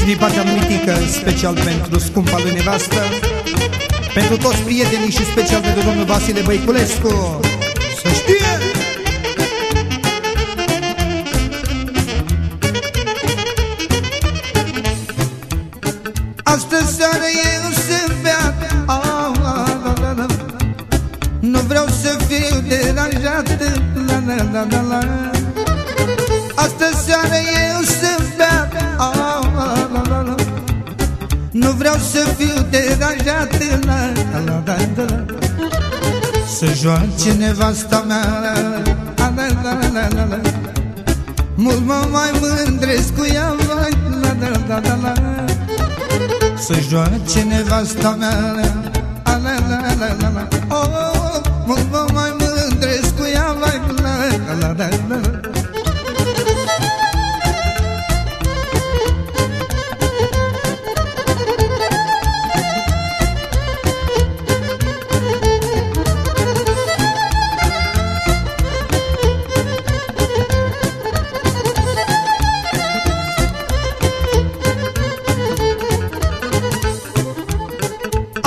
Și din partea lui Mitică, special pentru scumpa lui nevastă Pentru toți prietenii și special pentru domnul Vasile Băiculescu Să știe! Astăzi seara eu sunt beat Nu vreau să fiu deranjat la, la, la, la, la. Astăzi seara eu Să joace nevasta mea la, la, la, la, la, la. Mult mă mai mândresc cu ea la, la, la, la, la, la. Să joace nevasta mea la, la, la, la, la, la. Oh, mult mă mai mândresc cu ea la, la, la, la, la, la.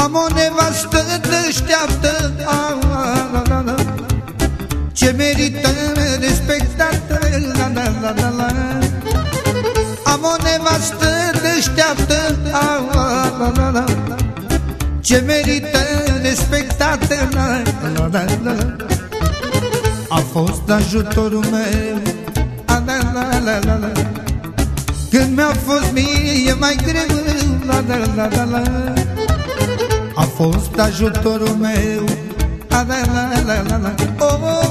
Am o nevastă deșteaptă a, a, a, a, a, Ce merită respectată la, la, la, la, la. Am o nevastă deșteaptă a, a, a, a, a, Ce merită respectată la, la, la, la, la. A fost ajutorul meu a, la, la, la, la, la. Când mi-a fost mie mai greu la, la, la, la, la. A fost ajutorul meu a, la, la, la, la, la. Oh, oh,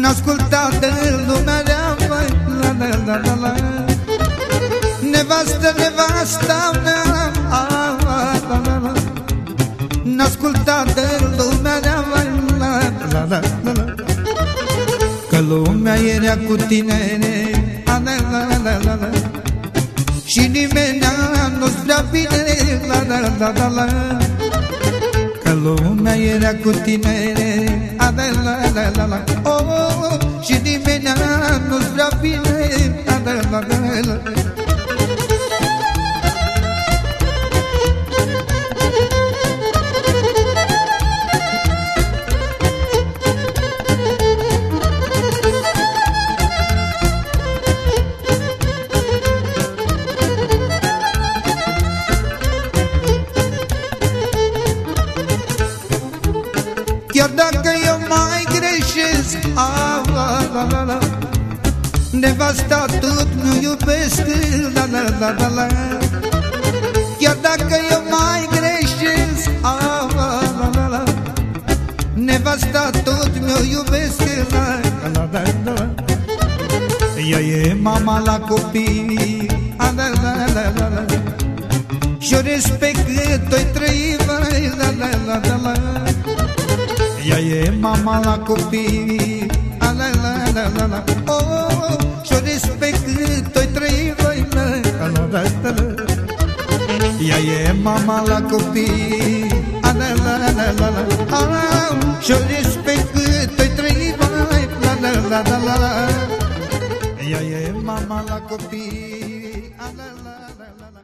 N-asculta de lumea rea mai, la, la, la, la, la. Nevastă, nevasta mea a, a, la, la, la. N-asculta de lumea rea mai, la, la, la, la, la. Că lumea era cu tine a, la, la, la, la, la. Și nimeni nu-ți vrea bine la, la, la, la, la. Că lumea era cu tine a, la, la, la, la, la. Oh, oh, oh, Și nimeni nu-ți vrea bine a, la, la, la, la. Chiar dacă eu mai greșesc a, la, la, la, la. Nevasta tot nu iubesc la, la, la, la, la. Chiar dacă eu mai greșesc a, la, la, la, la. Nevasta tot mi-o iubesc la, la, la, la, la. Ea e mama la copii a, la, la, la, la, la. Și-o respect cât o-i trăi la, la, la, la, la. Ea e mama la copii a, la, la, la, la, la. Oh, și-o respect cât o-i trăi voi la, la, la, la, la. Ea e mama la copii a, la, la, la, la, la. Ah, și-o respect cât o-i trăi voi la, la, la, la, la, la. Ea e mama la copii a, la, la, la, la.